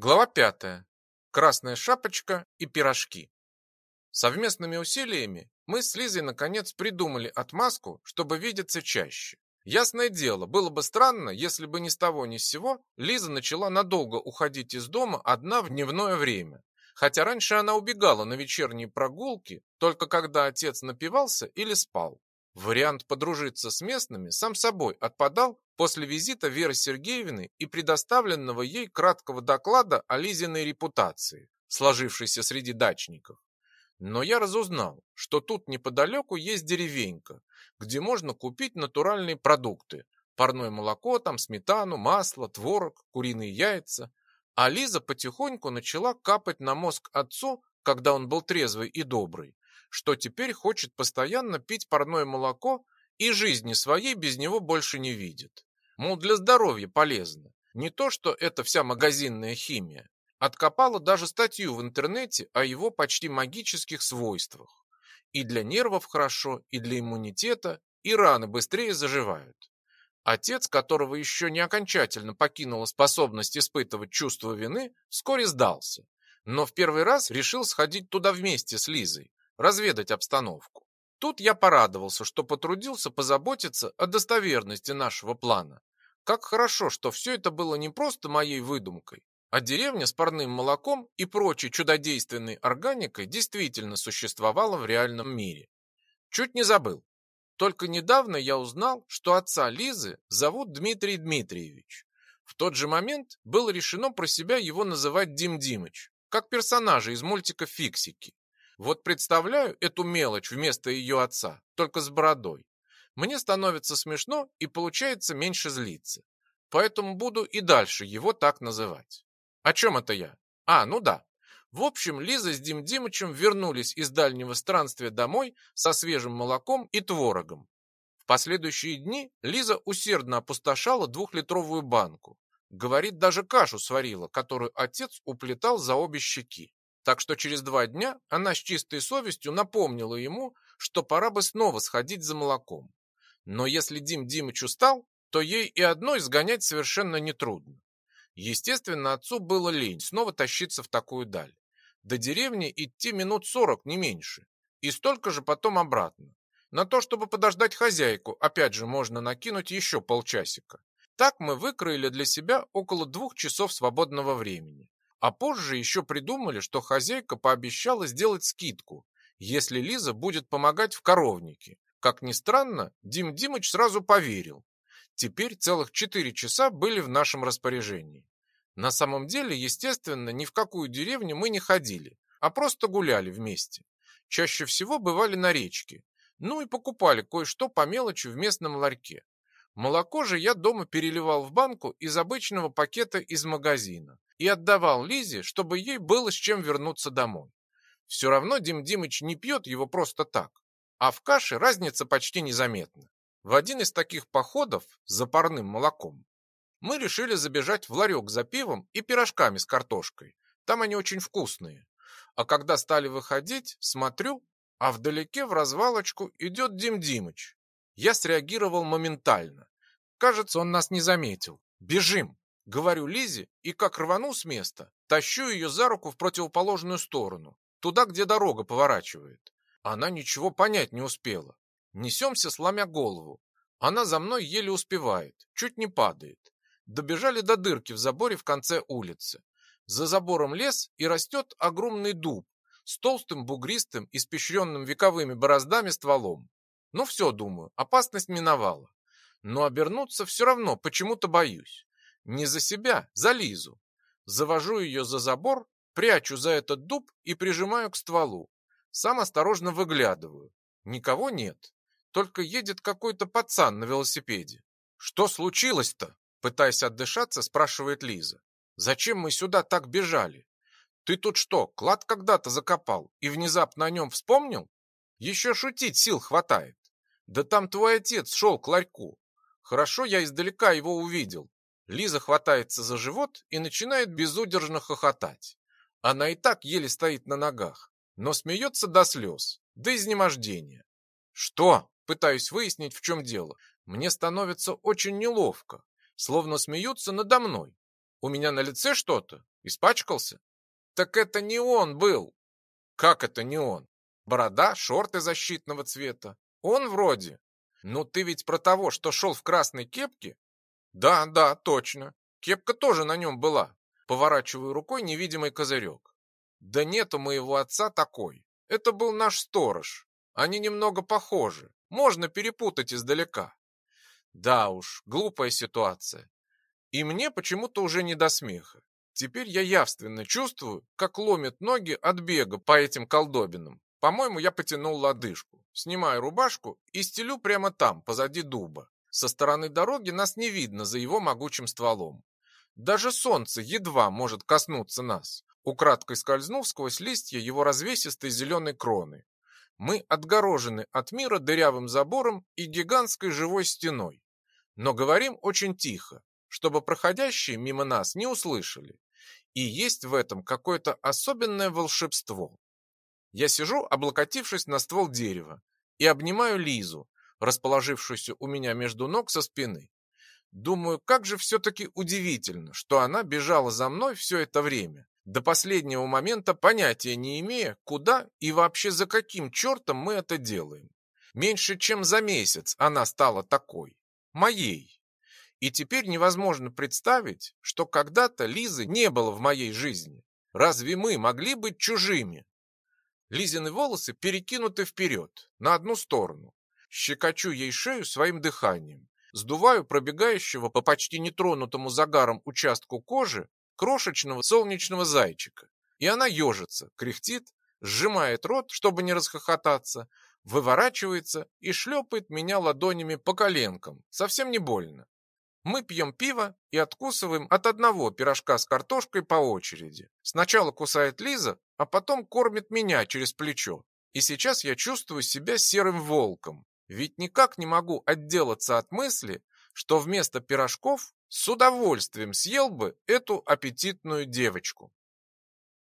Глава пятая. Красная шапочка и пирожки. Совместными усилиями мы с Лизой наконец придумали отмазку, чтобы видеться чаще. Ясное дело, было бы странно, если бы ни с того ни с сего Лиза начала надолго уходить из дома одна в дневное время. Хотя раньше она убегала на вечерние прогулки, только когда отец напивался или спал. Вариант подружиться с местными сам собой отпадал после визита Веры Сергеевны и предоставленного ей краткого доклада о Лизиной репутации, сложившейся среди дачников. Но я разузнал, что тут неподалеку есть деревенька, где можно купить натуральные продукты. Парное молоко, там сметану, масло, творог, куриные яйца. А Лиза потихоньку начала капать на мозг отцу, когда он был трезвый и добрый, что теперь хочет постоянно пить парное молоко и жизни своей без него больше не видит. Мол, для здоровья полезно. Не то, что это вся магазинная химия. Откопала даже статью в интернете о его почти магических свойствах. И для нервов хорошо, и для иммунитета, и раны быстрее заживают. Отец, которого еще не окончательно покинула способность испытывать чувство вины, вскоре сдался. Но в первый раз решил сходить туда вместе с Лизой, разведать обстановку. Тут я порадовался, что потрудился позаботиться о достоверности нашего плана. Как хорошо, что все это было не просто моей выдумкой, а деревня с парным молоком и прочей чудодейственной органикой действительно существовала в реальном мире. Чуть не забыл. Только недавно я узнал, что отца Лизы зовут Дмитрий Дмитриевич. В тот же момент было решено про себя его называть Дим Димыч, как персонажа из мультика «Фиксики». Вот представляю эту мелочь вместо ее отца, только с бородой. Мне становится смешно и получается меньше злиться. Поэтому буду и дальше его так называть. О чем это я? А, ну да. В общем, Лиза с Дим Димычем вернулись из дальнего странствия домой со свежим молоком и творогом. В последующие дни Лиза усердно опустошала двухлитровую банку. Говорит, даже кашу сварила, которую отец уплетал за обе щеки. Так что через два дня она с чистой совестью напомнила ему, что пора бы снова сходить за молоком. Но если Дим Димыч устал, то ей и одной сгонять совершенно нетрудно. Естественно, отцу было лень снова тащиться в такую даль. До деревни идти минут сорок, не меньше. И столько же потом обратно. На то, чтобы подождать хозяйку, опять же, можно накинуть еще полчасика. Так мы выкроили для себя около двух часов свободного времени. А позже еще придумали, что хозяйка пообещала сделать скидку, если Лиза будет помогать в коровнике. Как ни странно, Дим Димыч сразу поверил. Теперь целых четыре часа были в нашем распоряжении. На самом деле, естественно, ни в какую деревню мы не ходили, а просто гуляли вместе. Чаще всего бывали на речке. Ну и покупали кое-что по мелочи в местном ларьке. Молоко же я дома переливал в банку из обычного пакета из магазина и отдавал Лизе, чтобы ей было с чем вернуться домой. Все равно Дим Димыч не пьет его просто так, а в каше разница почти незаметна. В один из таких походов за парным молоком мы решили забежать в ларек за пивом и пирожками с картошкой. Там они очень вкусные. А когда стали выходить, смотрю, а вдалеке в развалочку идет Дим Димыч. Я среагировал моментально. Кажется, он нас не заметил. Бежим! Говорю Лизе, и как рвану с места, тащу ее за руку в противоположную сторону, туда, где дорога поворачивает. Она ничего понять не успела. Несемся, сломя голову. Она за мной еле успевает, чуть не падает. Добежали до дырки в заборе в конце улицы. За забором лес и растет огромный дуб с толстым, бугристым, испещренным вековыми бороздами стволом. Ну все, думаю, опасность миновала. Но обернуться все равно почему-то боюсь. Не за себя, за Лизу. Завожу ее за забор, прячу за этот дуб и прижимаю к стволу. Сам осторожно выглядываю. Никого нет. Только едет какой-то пацан на велосипеде. Что случилось-то? Пытаясь отдышаться, спрашивает Лиза. Зачем мы сюда так бежали? Ты тут что, клад когда-то закопал и внезапно о нем вспомнил? Еще шутить сил хватает. Да там твой отец шел к ларьку. Хорошо я издалека его увидел. Лиза хватается за живот и начинает безудержно хохотать. Она и так еле стоит на ногах, но смеется до слез, до изнемождения. Что? Пытаюсь выяснить, в чем дело. Мне становится очень неловко, словно смеются надо мной. У меня на лице что-то? Испачкался? Так это не он был. Как это не он? Борода, шорты защитного цвета. Он вроде. Ну ты ведь про того, что шел в красной кепке? Да, да, точно. Кепка тоже на нем была. Поворачиваю рукой невидимый козырек. Да нет у моего отца такой. Это был наш сторож. Они немного похожи. Можно перепутать издалека. Да уж, глупая ситуация. И мне почему-то уже не до смеха. Теперь я явственно чувствую, как ломит ноги от бега по этим колдобинам. По-моему, я потянул лодыжку. Снимаю рубашку и стелю прямо там, позади дуба. Со стороны дороги нас не видно за его могучим стволом. Даже солнце едва может коснуться нас, украдкой скользнув сквозь листья его развесистой зеленой кроны. Мы отгорожены от мира дырявым забором и гигантской живой стеной. Но говорим очень тихо, чтобы проходящие мимо нас не услышали. И есть в этом какое-то особенное волшебство. Я сижу, облокотившись на ствол дерева, и обнимаю Лизу, расположившуюся у меня между ног со спины. Думаю, как же все-таки удивительно, что она бежала за мной все это время, до последнего момента понятия не имея, куда и вообще за каким чертом мы это делаем. Меньше чем за месяц она стала такой, моей. И теперь невозможно представить, что когда-то Лизы не было в моей жизни. Разве мы могли быть чужими? Лизины волосы перекинуты вперед, на одну сторону. Щекочу ей шею своим дыханием. Сдуваю пробегающего по почти нетронутому загаром участку кожи крошечного солнечного зайчика. И она ежится, кряхтит, сжимает рот, чтобы не расхохотаться, выворачивается и шлепает меня ладонями по коленкам. Совсем не больно. Мы пьем пиво и откусываем от одного пирожка с картошкой по очереди. Сначала кусает Лиза, а потом кормит меня через плечо. И сейчас я чувствую себя серым волком. Ведь никак не могу отделаться от мысли, что вместо пирожков с удовольствием съел бы эту аппетитную девочку.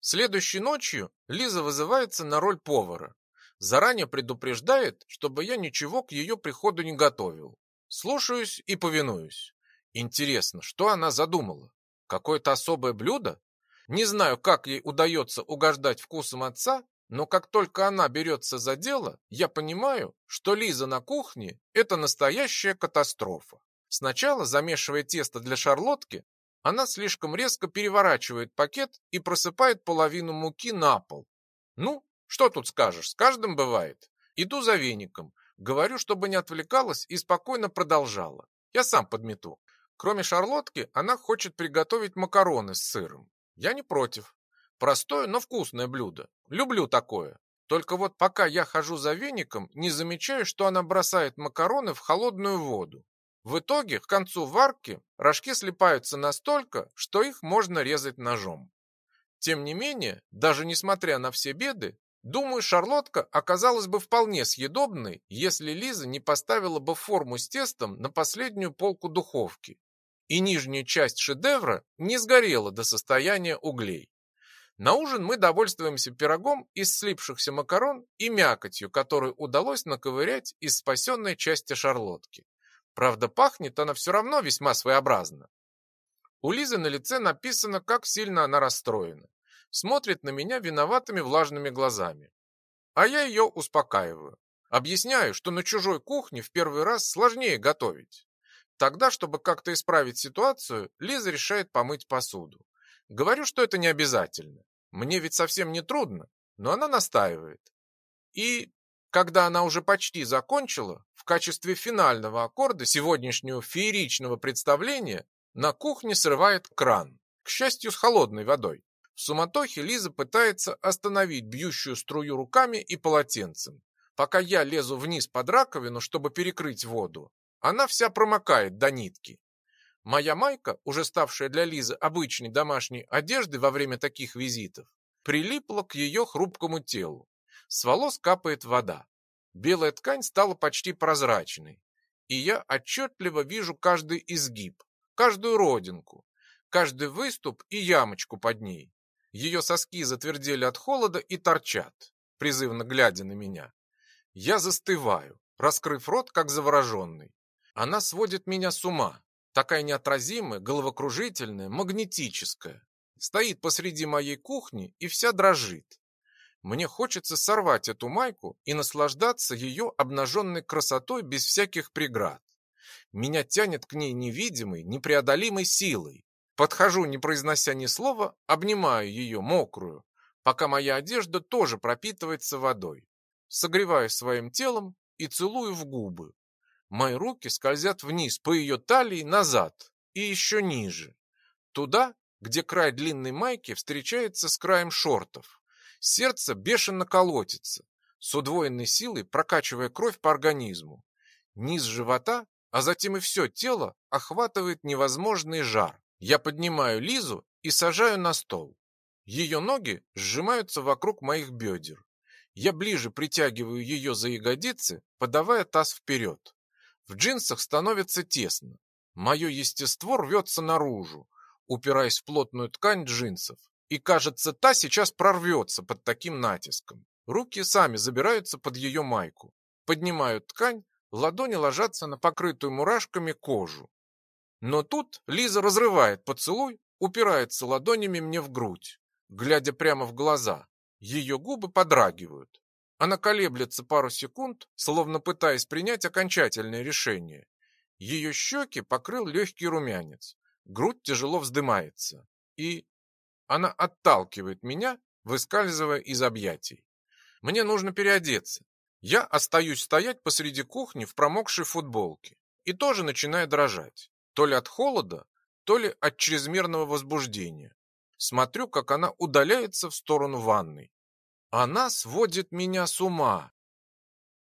Следующей ночью Лиза вызывается на роль повара. Заранее предупреждает, чтобы я ничего к ее приходу не готовил. Слушаюсь и повинуюсь. Интересно, что она задумала? Какое-то особое блюдо? Не знаю, как ей удается угождать вкусом отца, но как только она берется за дело, я понимаю, что Лиза на кухне – это настоящая катастрофа. Сначала, замешивая тесто для шарлотки, она слишком резко переворачивает пакет и просыпает половину муки на пол. Ну, что тут скажешь, с каждым бывает. Иду за веником, говорю, чтобы не отвлекалась и спокойно продолжала. Я сам подмету. Кроме шарлотки, она хочет приготовить макароны с сыром. Я не против. Простое, но вкусное блюдо. Люблю такое. Только вот пока я хожу за веником, не замечаю, что она бросает макароны в холодную воду. В итоге, к концу варки, рожки слипаются настолько, что их можно резать ножом. Тем не менее, даже несмотря на все беды, думаю, шарлотка оказалась бы вполне съедобной, если Лиза не поставила бы форму с тестом на последнюю полку духовки и нижняя часть шедевра не сгорела до состояния углей. На ужин мы довольствуемся пирогом из слипшихся макарон и мякотью, которую удалось наковырять из спасенной части шарлотки. Правда, пахнет она все равно весьма своеобразно. У Лизы на лице написано, как сильно она расстроена. Смотрит на меня виноватыми влажными глазами. А я ее успокаиваю. Объясняю, что на чужой кухне в первый раз сложнее готовить. Тогда, чтобы как-то исправить ситуацию, Лиза решает помыть посуду. Говорю, что это не обязательно. Мне ведь совсем не трудно, но она настаивает. И когда она уже почти закончила, в качестве финального аккорда сегодняшнего фееричного представления на кухне срывает кран, к счастью, с холодной водой. В суматохе Лиза пытается остановить бьющую струю руками и полотенцем. Пока я лезу вниз под раковину, чтобы перекрыть воду, она вся промокает до нитки. Моя майка, уже ставшая для Лизы обычной домашней одеждой во время таких визитов, прилипла к ее хрупкому телу. С волос капает вода. Белая ткань стала почти прозрачной, и я отчетливо вижу каждый изгиб, каждую родинку, каждый выступ и ямочку под ней. Ее соски затвердели от холода и торчат, призывно глядя на меня. Я застываю, раскрыв рот, как завороженный. Она сводит меня с ума. Такая неотразимая, головокружительная, магнетическая. Стоит посреди моей кухни и вся дрожит. Мне хочется сорвать эту майку и наслаждаться ее обнаженной красотой без всяких преград. Меня тянет к ней невидимой, непреодолимой силой. Подхожу, не произнося ни слова, обнимаю ее, мокрую, пока моя одежда тоже пропитывается водой. Согреваю своим телом и целую в губы. Мои руки скользят вниз по ее талии назад и еще ниже. Туда, где край длинной майки встречается с краем шортов. Сердце бешено колотится, с удвоенной силой прокачивая кровь по организму. Низ живота, а затем и все тело охватывает невозможный жар. Я поднимаю Лизу и сажаю на стол. Ее ноги сжимаются вокруг моих бедер. Я ближе притягиваю ее за ягодицы, подавая таз вперед. В джинсах становится тесно. Мое естество рвется наружу, упираясь в плотную ткань джинсов. И кажется, та сейчас прорвется под таким натиском. Руки сами забираются под ее майку. Поднимают ткань, ладони ложатся на покрытую мурашками кожу. Но тут Лиза разрывает поцелуй, упирается ладонями мне в грудь, глядя прямо в глаза. Ее губы подрагивают. Она колеблется пару секунд, словно пытаясь принять окончательное решение. Ее щеки покрыл легкий румянец. Грудь тяжело вздымается. И она отталкивает меня, выскальзывая из объятий. Мне нужно переодеться. Я остаюсь стоять посреди кухни в промокшей футболке и тоже начинаю дрожать. То ли от холода, то ли от чрезмерного возбуждения. Смотрю, как она удаляется в сторону ванной. Она сводит меня с ума.